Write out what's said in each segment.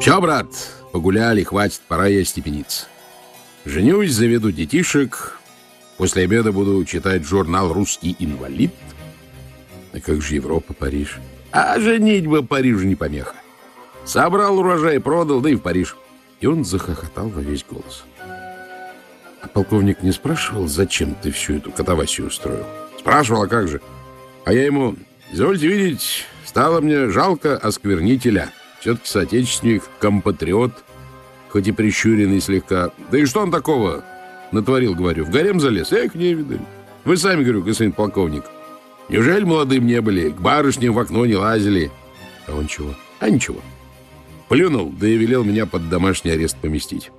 Все, брат, погуляли, хватит, пора я степениться. Женюсь, заведу детишек. После обеда буду читать журнал «Русский инвалид». А как же Европа, Париж? А женитьба Парижу не помеха. Собрал урожай, продал, да и в Париж. И он захохотал во весь голос. А полковник не спрашивал, зачем ты всю эту катавасию устроил? Спрашивал, а как же? А я ему, извольте видеть, стало мне жалко осквернителя. Все-таки соотечественник, компатриот, хоть и прищуренный слегка. Да и что он такого натворил, говорю? В гарем залез? Эх, не видали. Вы сами, говорю, господин полковник. Неужели молодым не были? К барышням в окно не лазили? А он чего? А ничего. Плюнул, да и велел меня под домашний арест поместить.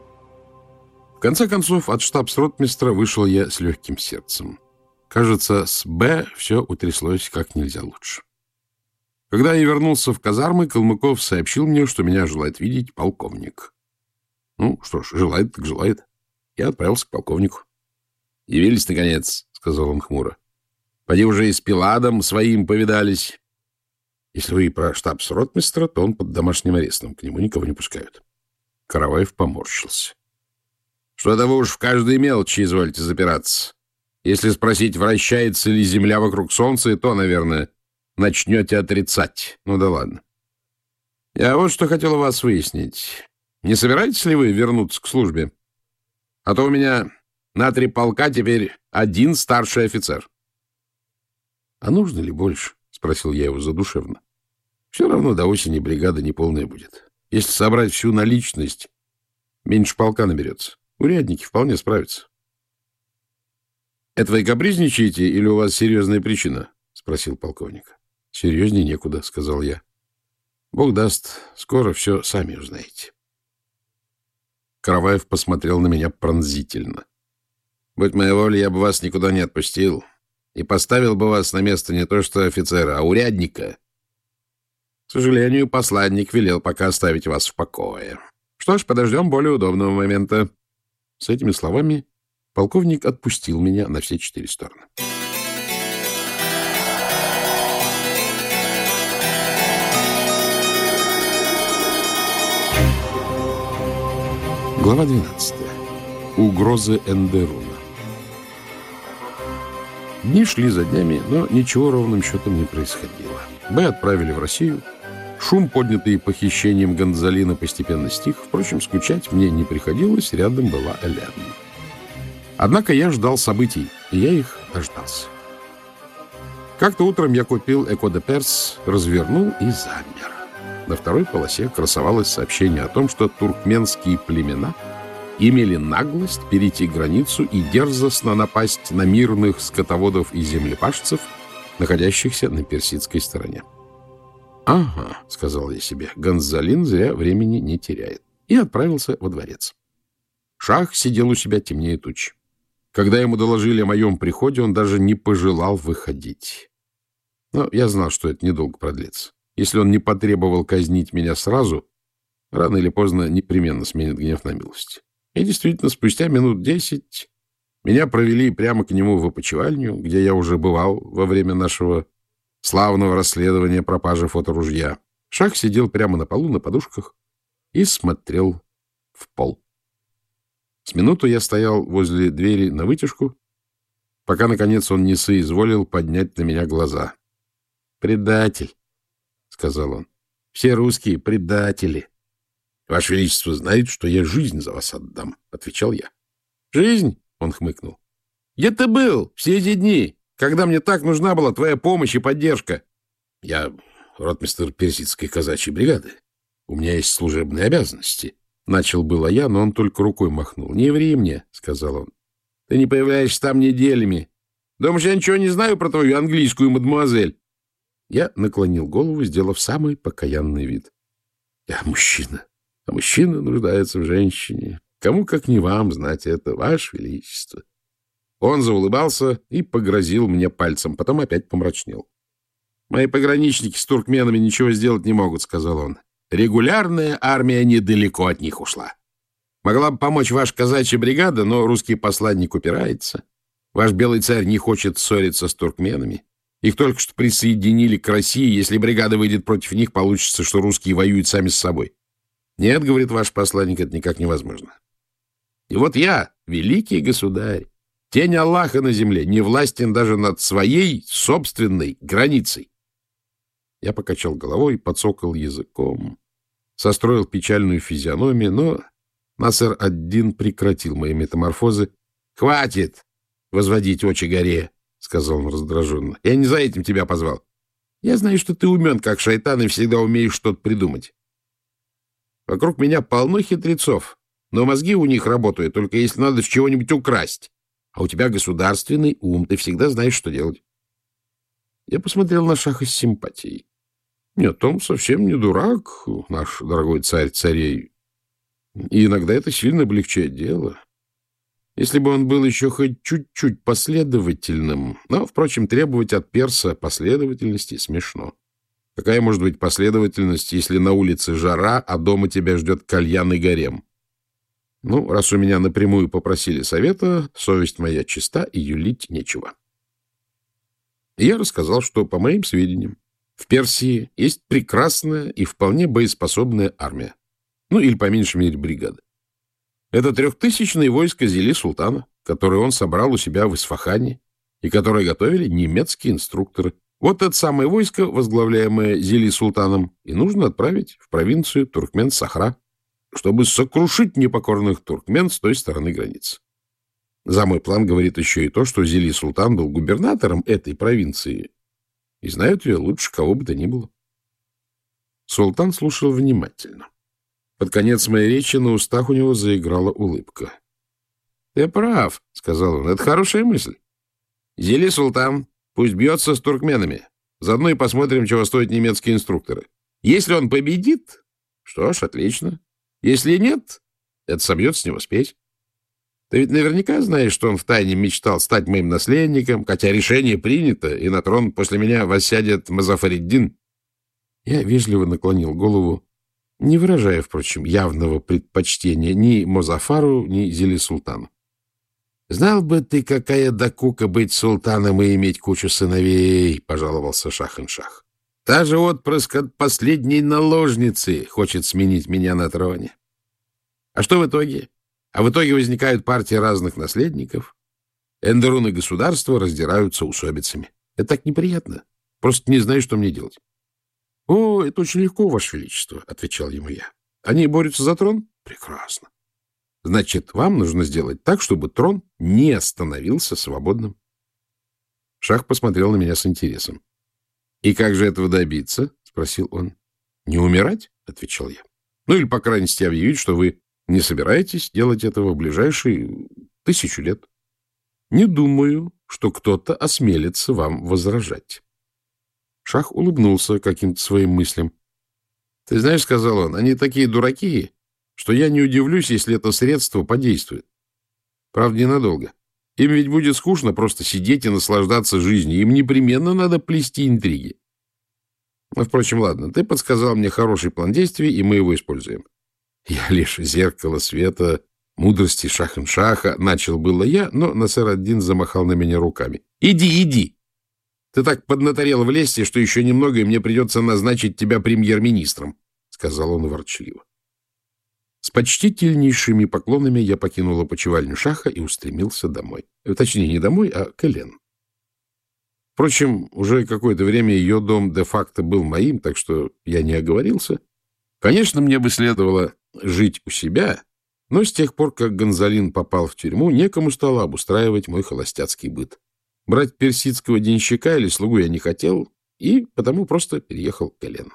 В конце концов, от штабс-ротмистра вышел я с легким сердцем. Кажется, с «Б» все утряслось как нельзя лучше. Когда я вернулся в казармы, Калмыков сообщил мне, что меня желает видеть полковник. Ну, что ж, желает так желает. Я отправился к полковнику. — Явились, наконец, — сказал он хмуро. — Поди уже и с Пиладом своим повидались. Если вы про штабс-ротмистра, то он под домашним арестом. К нему никого не пускают. Караваев поморщился. — Что-то вы уж в каждой мелочи изволите запираться. Если спросить, вращается ли Земля вокруг Солнца, то, наверное, начнете отрицать. Ну да ладно. Я вот что хотел у вас выяснить. Не собираетесь ли вы вернуться к службе? А то у меня на три полка теперь один старший офицер. — А нужно ли больше? — спросил я его задушевно. — Все равно до осени бригада неполная будет. Если собрать всю наличность, меньше полка наберется. Урядники вполне справятся. — Это вы капризничаете или у вас серьезная причина? — спросил полковник. — Серьезнее некуда, — сказал я. — Бог даст, скоро все сами узнаете. Караваев посмотрел на меня пронзительно. — Будь моя воля, я бы вас никуда не отпустил и поставил бы вас на место не то что офицера, а урядника. К сожалению, посланник велел пока оставить вас в покое. Что ж, подождем более удобного момента. С этими словами полковник отпустил меня на все четыре стороны. Глава 12. Угрозы Эндеруна. Дни шли за днями, но ничего ровным счетом не происходило. Б отправили в Россию. Шум, поднятый похищением Гонзалина, постепенно стих. Впрочем, скучать мне не приходилось, рядом была Элен. Однако я ждал событий, и я их дождался. Как-то утром я купил Эко де Перс, развернул и замер. На второй полосе красовалось сообщение о том, что туркменские племена имели наглость перейти границу и дерзостно напасть на мирных скотоводов и землепашцев, находящихся на персидской стороне. «Ага», — сказал я себе, — Гонзалин зря времени не теряет. И отправился во дворец. Шах сидел у себя темнее туч. Когда ему доложили о моем приходе, он даже не пожелал выходить. Но я знал, что это недолго продлится. Если он не потребовал казнить меня сразу, рано или поздно непременно сменит гнев на милость. И действительно, спустя минут десять меня провели прямо к нему в опочивальню, где я уже бывал во время нашего славного расследования пропажи фоторужья. Шах сидел прямо на полу на подушках и смотрел в пол. С минуту я стоял возле двери на вытяжку, пока, наконец, он не соизволил поднять на меня глаза. «Предатель!» Сказал он. — Все русские предатели. — Ваше Величество знает, что я жизнь за вас отдам, — отвечал я. — Жизнь? — он хмыкнул. — Где ты был все эти дни, когда мне так нужна была твоя помощь и поддержка? — Я ротмистер персидской казачьей бригады. У меня есть служебные обязанности. Начал было я, но он только рукой махнул. — Не ври мне, — сказал он. — Ты не появляешься там неделями. Думаешь, я ничего не знаю про твою английскую мадемуазель? Я наклонил голову, сделав самый покаянный вид. Я мужчина, а мужчина нуждается в женщине. Кому, как не вам, знать это, ваше величество. Он заулыбался и погрозил мне пальцем, потом опять помрачнел. «Мои пограничники с туркменами ничего сделать не могут», — сказал он. «Регулярная армия недалеко от них ушла. Могла бы помочь ваша казачья бригада, но русский посланник упирается. Ваш белый царь не хочет ссориться с туркменами. Их только что присоединили к России. Если бригада выйдет против них, получится, что русские воюют сами с собой. Нет, говорит ваш посланник, это никак невозможно. И вот я, великий государь, тень Аллаха на земле, не властен даже над своей собственной границей. Я покачал головой, подсокал языком, состроил печальную физиономию, но Насер один прекратил мои метаморфозы. — Хватит возводить очи горе, — сказал он раздраженно. — Я не за этим тебя позвал. Я знаю, что ты умен, как шайтан, и всегда умеешь что-то придумать. Вокруг меня полно хитрецов, но мозги у них работают, только если надо чего-нибудь украсть. А у тебя государственный ум, ты всегда знаешь, что делать. Я посмотрел на Шаха с симпатией. Нет, он совсем не дурак, наш дорогой царь царей. И иногда это сильно облегчает дело. Если бы он был еще хоть чуть-чуть последовательным, но, впрочем, требовать от перса последовательности смешно. Какая может быть последовательность, если на улице жара, а дома тебя ждет кальян и гарем? Ну, раз у меня напрямую попросили совета, совесть моя чиста и юлить нечего. Я рассказал, что, по моим сведениям, в Персии есть прекрасная и вполне боеспособная армия. Ну, или, по меньшей мере, бригада. Это трехтысячное войско Зели Султана, которое он собрал у себя в Исфахане и которое готовили немецкие инструкторы. Вот это самое войско, возглавляемое Зели Султаном, и нужно отправить в провинцию Туркмен-Сахра, чтобы сокрушить непокорных туркмен с той стороны границы. За мой план говорит еще и то, что Зели Султан был губернатором этой провинции, и знают ее лучше кого бы то ни было. Султан слушал внимательно. Под конец моей речи на устах у него заиграла улыбка. — Ты прав, — сказал он, — это хорошая мысль. Зели Султан пусть бьется с туркменами. Заодно и посмотрим, чего стоят немецкие инструкторы. Если он победит, что ж, отлично. Если нет, это собьет с него спесь. Ты ведь наверняка знаешь, что он втайне мечтал стать моим наследником, хотя решение принято, и на трон после меня воссядет Мазафариддин. Я вежливо наклонил голову, не выражая, впрочем, явного предпочтения ни Мозафару, ни Зели Султану. «Знал бы ты, какая докука быть султаном и иметь кучу сыновей!» — пожаловался Шах-ин-Шах. «Та же отпрыск от последней наложницы хочет сменить меня на троне. А что в итоге? А в итоге возникают партии разных наследников. Эндерун и государство раздираются усобицами. Это так неприятно. Просто не знаю, что мне делать. — О, это очень легко, Ваше Величество, — отвечал ему я. — Они борются за трон? Прекрасно. Значит, вам нужно сделать так, чтобы трон не становился свободным. Шах посмотрел на меня с интересом. — И как же этого добиться? — спросил он. — Не умирать? — отвечал я. — Ну или, по крайней мере, объявить, что вы не собираетесь делать этого в ближайшие тысячу лет. Не думаю, что кто-то осмелится вам возражать. Шах улыбнулся каким-то своим мыслям. — Ты знаешь, — сказал он, — они такие дураки, что я не удивлюсь, если это средство подействует. Правда, ненадолго. Им ведь будет скучно просто сидеть и наслаждаться жизнью. Им непременно надо плести интриги. Ну, впрочем, ладно, ты подсказал мне хороший план действий, и мы его используем. Я лишь зеркало света, мудрости шахен-шаха, начал было я, но Насер один замахал на меня руками. — Иди, иди! Ты так поднаторел в лесте, что еще немного, и мне придется назначить тебя премьер-министром, — сказал он ворчливо. С почтительнейшими поклонами я покинул опочивальню Шаха и устремился домой. Э, точнее, не домой, а к Элен. Впрочем, уже какое-то время ее дом де-факто был моим, так что я не оговорился. Конечно, мне бы следовало жить у себя, но с тех пор, как Гонзалин попал в тюрьму, некому стало обустраивать мой холостяцкий быт. Брать персидского денщика или слугу я не хотел, и потому просто переехал к Элену.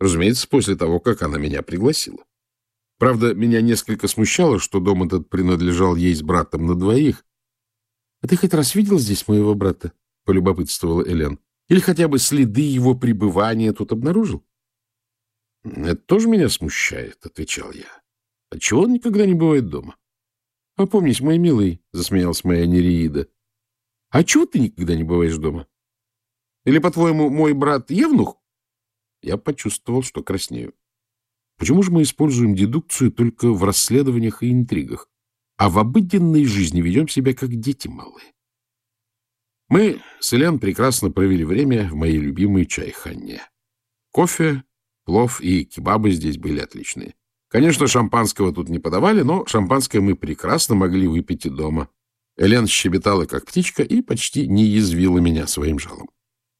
Разумеется, после того, как она меня пригласила. Правда, меня несколько смущало, что дом этот принадлежал ей с братом на двоих. — А ты хоть раз видел здесь моего брата? — полюбопытствовала Элен. — Или хотя бы следы его пребывания тут обнаружил? — Это тоже меня смущает, — отвечал я. — Отчего он никогда не бывает дома? — Опомнись, мой милый, — засмеялась моя Нереида. А чего ты никогда не бываешь дома? Или, по-твоему, мой брат Евнух? Я почувствовал, что краснею. Почему же мы используем дедукцию только в расследованиях и интригах, а в обыденной жизни ведем себя как дети малые? Мы с Элен прекрасно провели время в моей любимой чайхане. Кофе, плов и кебабы здесь были отличные. Конечно, шампанского тут не подавали, но шампанское мы прекрасно могли выпить и дома. Элен щебетала, как птичка, и почти не язвила меня своим жалом.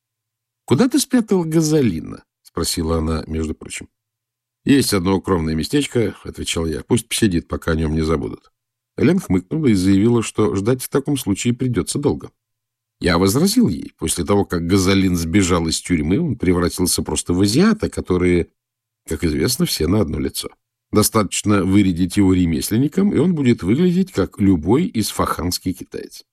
— Куда ты спрятал газолина? — спросила она, между прочим. — Есть одно укромное местечко, — отвечал я. — Пусть посидит, пока о нем не забудут. Элен хмыкнула и заявила, что ждать в таком случае придется долго. Я возразил ей. После того, как Газолин сбежал из тюрьмы, он превратился просто в азиата, которые, как известно, все на одно лицо. Достаточно вырядить его ремесленником, и он будет выглядеть как любой из фаханский китаец.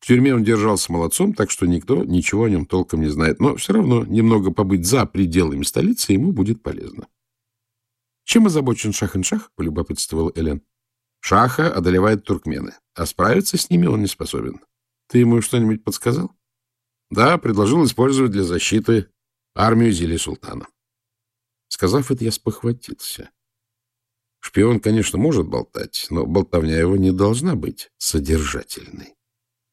В тюрьме он держался молодцом, так что никто ничего о нем толком не знает. Но все равно немного побыть за пределами столицы ему будет полезно. — Чем озабочен Шах-ин-Шах? — полюбопытствовал Элен. — Шаха одолевает туркмены, а справиться с ними он не способен. Ты ему что-нибудь подсказал? — Да, предложил использовать для защиты армию Зели Султана. Сказав это, я спохватился. Шпион, конечно, может болтать, но болтовня его не должна быть содержательной.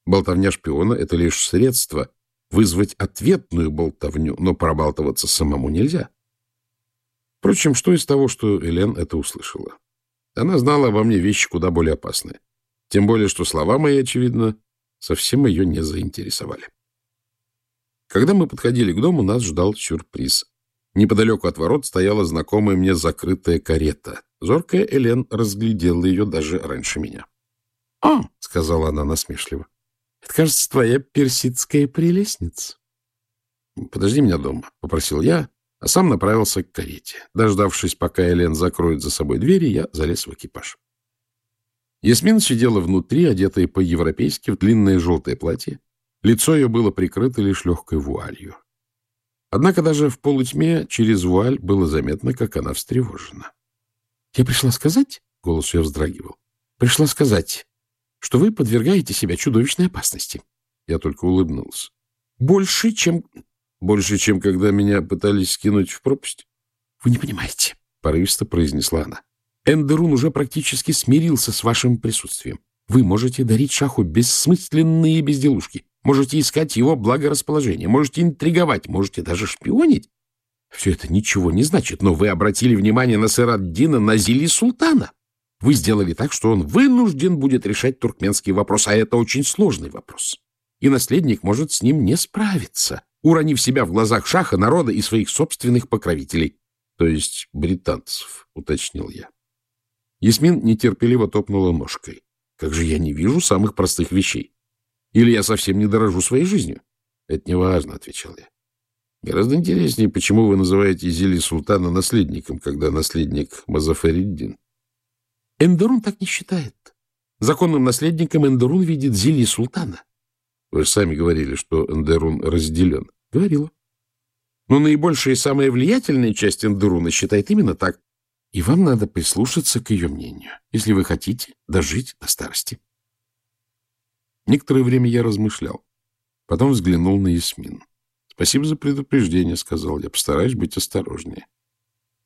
Болтовня шпиона — это лишь средство вызвать ответную болтовню, но пробалтываться самому нельзя. Впрочем, что из того, что Элен это услышала? Она знала обо мне вещи куда более опасные. Тем более, что слова мои, очевидно, совсем ее не заинтересовали. Когда мы подходили к дому, нас ждал сюрприз. Неподалеку от ворот стояла знакомая мне закрытая карета. Зоркая Элен разглядела ее даже раньше меня. — А, — сказала она насмешливо, — это, кажется, твоя персидская прелестница. — Подожди меня дома, — попросил я, а сам направился к карете. Дождавшись, пока Элен закроет за собой двери, я залез в экипаж. Ясмин сидела внутри, одетая по-европейски в длинное желтое платье. Лицо ее было прикрыто лишь легкой вуалью. Однако даже в полутьме через вуаль было заметно, как она встревожена. — Я пришла сказать, — голос ее вздрагивал, — пришла сказать, что вы подвергаете себя чудовищной опасности. Я только улыбнулся. — Больше, чем... — Больше, чем когда меня пытались скинуть в пропасть? — Вы не понимаете, — порывисто произнесла она. — Эндерун уже практически смирился с вашим присутствием. Вы можете дарить шаху бессмысленные безделушки, можете искать его благорасположение, можете интриговать, можете даже шпионить. Все это ничего не значит, но вы обратили внимание на Сыраддина Назили Султана. Вы сделали так, что он вынужден будет решать туркменский вопрос, а это очень сложный вопрос. И наследник может с ним не справиться, уронив себя в глазах шаха, народа и своих собственных покровителей, то есть британцев, уточнил я. Ясмин нетерпеливо топнула ножкой. Как же я не вижу самых простых вещей? Или я совсем не дорожу своей жизнью? Это неважно, отвечал я. Гораздо интереснее, почему вы называете Зили Султана наследником, когда наследник Мазафариддин. Эндерун так не считает. Законным наследником Эндерун видит Зили Султана. Вы же сами говорили, что Эндерун разделен. Говорила. Но наибольшая и самая влиятельная часть Эндеруна считает именно так. И вам надо прислушаться к ее мнению, если вы хотите дожить до старости. Некоторое время я размышлял. Потом взглянул на Ясмин. Спасибо за предупреждение, — сказал я. Постараюсь быть осторожнее.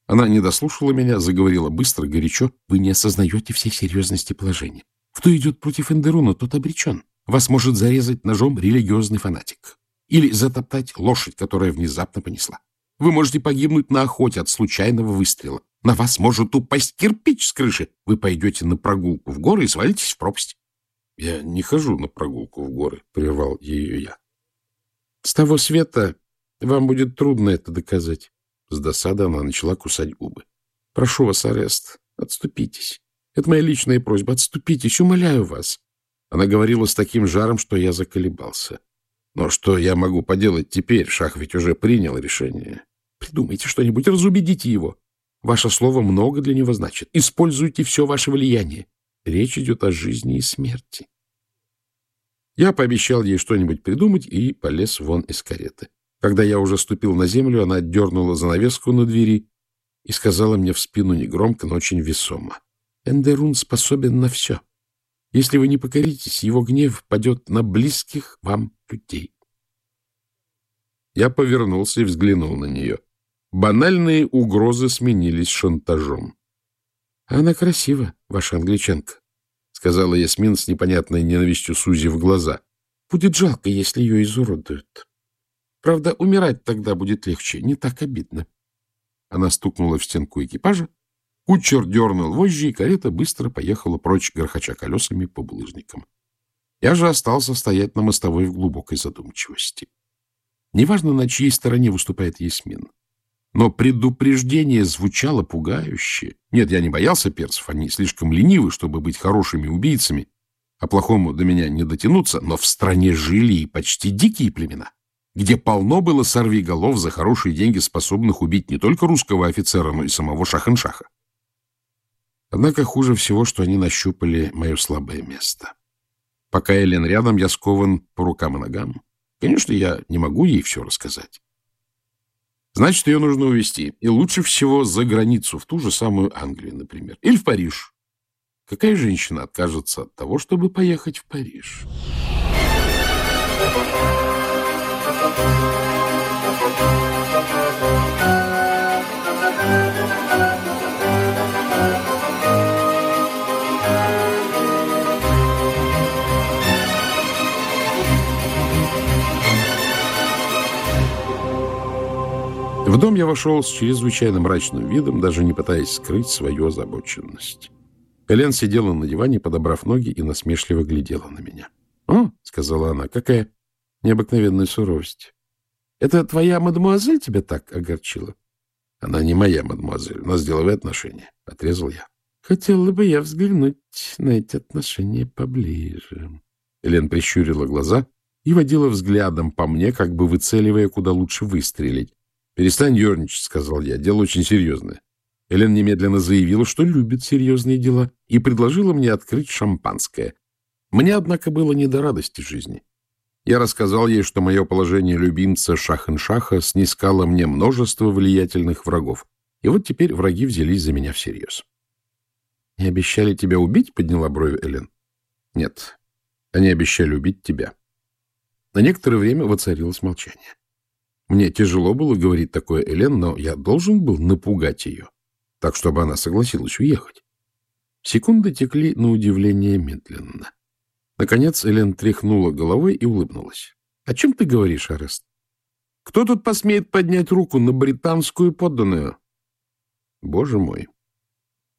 Она не дослушала меня, заговорила быстро, горячо. Вы не осознаете всей серьезности положения. Кто идет против Эндеруна, тот обречен. Вас может зарезать ножом религиозный фанатик. Или затоптать лошадь, которая внезапно понесла. Вы можете погибнуть на охоте от случайного выстрела. На вас может упасть кирпич с крыши. Вы пойдете на прогулку в горы и свалитесь в пропасть. — Я не хожу на прогулку в горы, — прервал ее я. С того света вам будет трудно это доказать. С досады она начала кусать губы. Прошу вас, арест, отступитесь. Это моя личная просьба. Отступитесь, умоляю вас. Она говорила с таким жаром, что я заколебался. Но что я могу поделать теперь? Шах ведь уже принял решение. Придумайте что-нибудь, разубедите его. Ваше слово много для него значит. Используйте все ваше влияние. Речь идет о жизни и смерти. Я пообещал ей что-нибудь придумать и полез вон из кареты. Когда я уже ступил на землю, она отдернула занавеску на двери и сказала мне в спину негромко, но очень весомо. Эндерун способен на все. Если вы не покоритесь, его гнев падет на близких вам людей. Я повернулся и взглянул на нее. Банальные угрозы сменились шантажом. — Она красива, ваша англичанка, сказала Ясмин с непонятной ненавистью Сузи в глаза. Будет жалко, если ее изуродуют. Правда, умирать тогда будет легче, не так обидно. Она стукнула в стенку экипажа, кучер дернул вожжи, и карета быстро поехала прочь, грохоча колесами по булыжникам. Я же остался стоять на мостовой в глубокой задумчивости. Неважно, на чьей стороне выступает Ясмин. Но предупреждение звучало пугающе. Нет, я не боялся персов, они слишком ленивы, чтобы быть хорошими убийцами, а плохому до меня не дотянуться, но в стране жили и почти дикие племена, где полно было сорвиголов за хорошие деньги, способных убить не только русского офицера, но и самого Шахеншаха. Однако хуже всего, что они нащупали мое слабое место. Пока Элен рядом, я скован по рукам и ногам. Конечно, я не могу ей все рассказать. Значит, ее нужно увезти. И лучше всего за границу, в ту же самую Англию, например. Или в Париж. Какая женщина откажется от того, чтобы поехать в Париж? В дом я вошел с чрезвычайно мрачным видом, даже не пытаясь скрыть свою озабоченность. Элен сидела на диване, подобрав ноги, и насмешливо глядела на меня. — О, — сказала она, — какая необыкновенная суровость. — Это твоя мадемуазель тебя так огорчила? — Она не моя мадемуазель, у нас деловые отношения, — отрезал я. — Хотела бы я взглянуть на эти отношения поближе. Элен прищурила глаза и водила взглядом по мне, как бы выцеливая, куда лучше выстрелить. — Перестань ерничать, — сказал я. — Дело очень серьезное. Элен немедленно заявила, что любит серьезные дела, и предложила мне открыть шампанское. Мне, однако, было не до радости жизни. Я рассказал ей, что мое положение любимца Шахеншаха снискало мне множество влиятельных врагов. И вот теперь враги взялись за меня всерьез. — Не обещали тебя убить? — подняла брови Элен. — Нет, они обещали убить тебя. На некоторое время воцарилось молчание. Мне тяжело было говорить такое Элен, но я должен был напугать ее, так, чтобы она согласилась уехать. Секунды текли на удивление медленно. Наконец Элен тряхнула головой и улыбнулась. — О чем ты говоришь, Арест? Кто тут посмеет поднять руку на британскую подданную? Боже мой!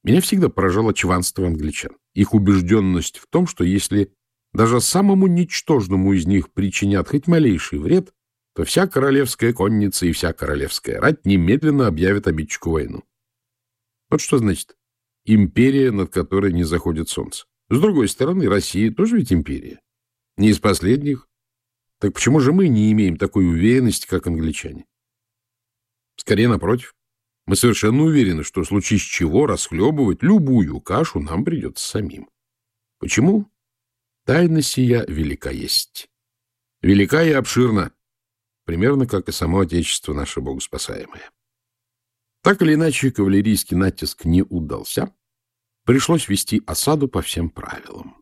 Меня всегда поражало чванство англичан. Их убежденность в том, что если даже самому ничтожному из них причинят хоть малейший вред, то вся королевская конница и вся королевская рать немедленно объявят обидчику войну. Вот что значит империя, над которой не заходит солнце. С другой стороны, Россия тоже ведь империя. Не из последних. Так почему же мы не имеем такой уверенности, как англичане? Скорее, напротив. Мы совершенно уверены, что в случае с чего расхлебывать любую кашу нам придется самим. Почему? Тайна сия велика есть. Велика и обширна, примерно как и само Отечество наше богоспасаемое. Так или иначе, кавалерийский натиск не удался. Пришлось вести осаду по всем правилам.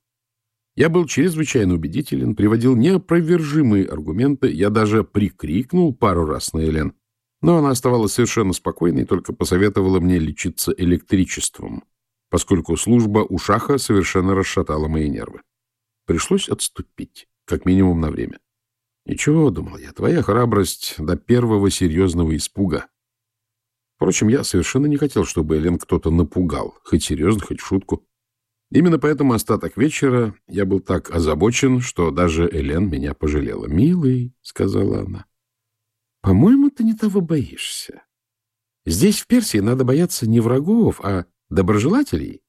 Я был чрезвычайно убедителен, приводил неопровержимые аргументы, я даже прикрикнул пару раз на Элен, но она оставалась совершенно спокойной и только посоветовала мне лечиться электричеством, поскольку служба у Шаха совершенно расшатала мои нервы. Пришлось отступить, как минимум на время. Ничего, думал я, твоя храбрость до первого серьезного испуга. Впрочем, я совершенно не хотел, чтобы Элен кто-то напугал, хоть серьезно, хоть шутку. Именно поэтому остаток вечера я был так озабочен, что даже Элен меня пожалела. «Милый», — сказала она, — «по-моему, ты не того боишься. Здесь, в Персии, надо бояться не врагов, а доброжелателей».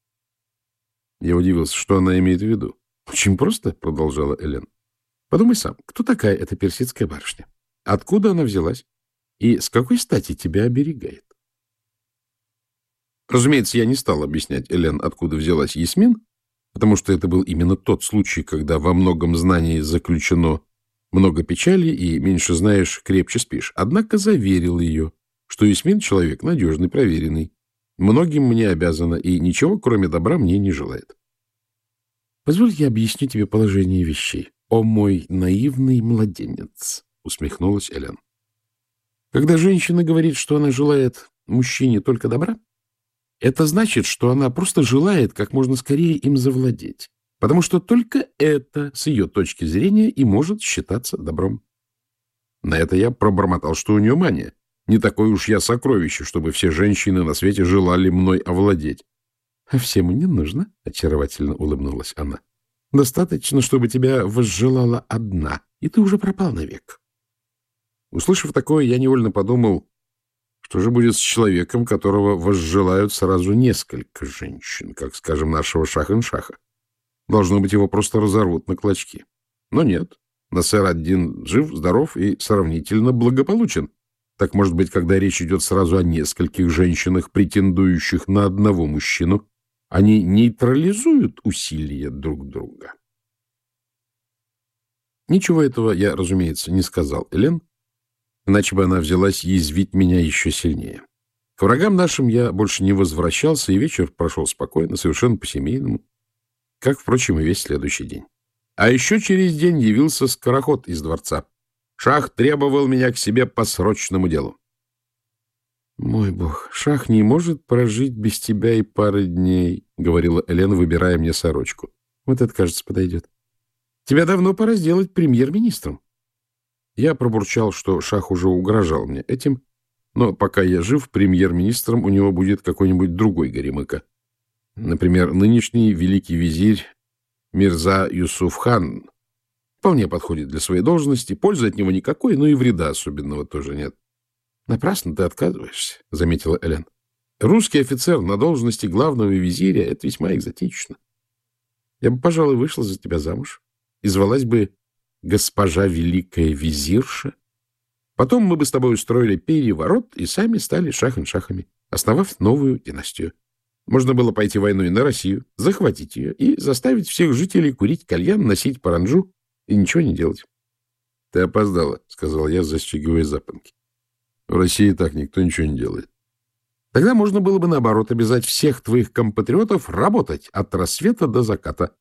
Я удивился, что она имеет в виду. «Очень просто», — продолжала Элен. Подумай сам, кто такая эта персидская барышня? Откуда она взялась? И с какой стати тебя оберегает? Разумеется, я не стал объяснять Элен, откуда взялась Ясмин, потому что это был именно тот случай, когда во многом знании заключено много печали, и меньше знаешь, крепче спишь. Однако заверил ее, что Ясмин — человек надежный, проверенный, многим мне обязана и ничего, кроме добра, мне не желает. Позволь я объясню тебе положение вещей. «О мой наивный младенец!» — усмехнулась Элен. «Когда женщина говорит, что она желает мужчине только добра, это значит, что она просто желает как можно скорее им завладеть, потому что только это, с ее точки зрения, и может считаться добром. На это я пробормотал, что у нее мания. Не такое уж я сокровище, чтобы все женщины на свете желали мной овладеть. — А всем не нужно, — очаровательно улыбнулась она. — Достаточно, чтобы тебя возжелала одна, и ты уже пропал навек. Услышав такое, я невольно подумал, что же будет с человеком, которого возжелают сразу несколько женщин, как, скажем, нашего Шахеншаха? Должно быть, его просто разорвут на клочки. Но нет, Насер один жив, здоров и сравнительно благополучен. Так, может быть, когда речь идет сразу о нескольких женщинах, претендующих на одного мужчину, они нейтрализуют усилия друг друга. Ничего этого я, разумеется, не сказал Элен, иначе бы она взялась язвить меня еще сильнее. К врагам нашим я больше не возвращался, и вечер прошел спокойно, совершенно по-семейному, как, впрочем, и весь следующий день. А еще через день явился скороход из дворца. Шах требовал меня к себе по срочному делу. — Мой бог, Шах не может прожить без тебя и пары дней, — говорила Элена, выбирая мне сорочку. — Вот это, кажется, подойдет. Тебя давно пора сделать премьер-министром. Я пробурчал, что Шах уже угрожал мне этим, но пока я жив, премьер-министром у него будет какой-нибудь другой горемыка. Например, нынешний великий визирь Мирза Юсуфхан вполне подходит для своей должности, пользы от него никакой, но и вреда особенного тоже нет. — Напрасно ты отказываешься, — заметила Элен. — Русский офицер на должности главного визиря — это весьма экзотично. Я бы, пожалуй, вышла за тебя замуж и звалась бы госпожа Великая Визирша. Потом мы бы с тобой устроили переворот и сами стали шахен-шахами, основав новую династию. Можно было пойти войной на Россию, захватить ее и заставить всех жителей курить кальян, носить паранджу и ничего не делать. — Ты опоздала, — сказал я, застегивая запонки. — В России так никто ничего не делает. Тогда можно было бы, наоборот, обязать всех твоих компатриотов работать от рассвета до заката.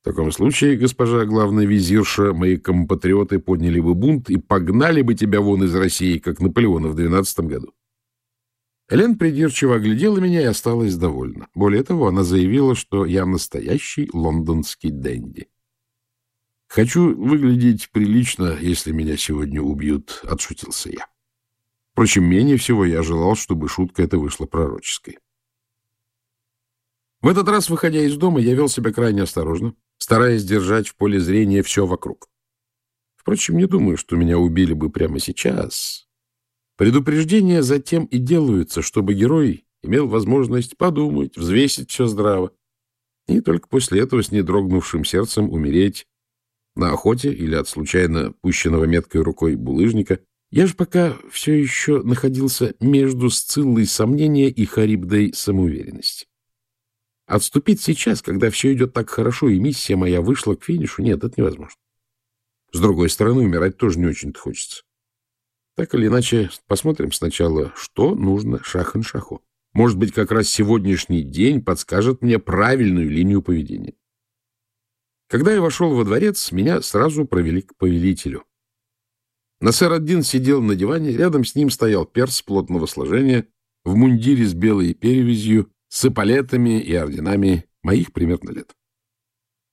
В таком случае, госпожа главная визирша, мои компатриоты подняли бы бунт и погнали бы тебя вон из России, как Наполеона в двенадцатом году. Элен придирчиво оглядела меня и осталась довольна. Более того, она заявила, что я настоящий лондонский денди. «Хочу выглядеть прилично, если меня сегодня убьют», — отшутился я. Впрочем, менее всего я желал, чтобы шутка эта вышла пророческой. В этот раз, выходя из дома, я вел себя крайне осторожно, стараясь держать в поле зрения все вокруг. Впрочем, не думаю, что меня убили бы прямо сейчас, Предупреждения затем и делаются, чтобы герой имел возможность подумать, взвесить все здраво, и только после этого с недрогнувшим сердцем умереть на охоте или от случайно пущенного меткой рукой булыжника. Я же пока все еще находился между Сциллой сомнения и Харибдой самоуверенности. Отступить сейчас, когда все идет так хорошо, и миссия моя вышла к финишу, нет, это невозможно. С другой стороны, умирать тоже не очень-то хочется. Так или иначе, посмотрим сначала, что нужно Шахен-Шаху. Может быть, как раз сегодняшний день подскажет мне правильную линию поведения. Когда я вошел во дворец, меня сразу провели к повелителю. Насер один сидел на диване, рядом с ним стоял перс плотного сложения, в мундире с белой перевязью, с эполетами и орденами моих примерно лет.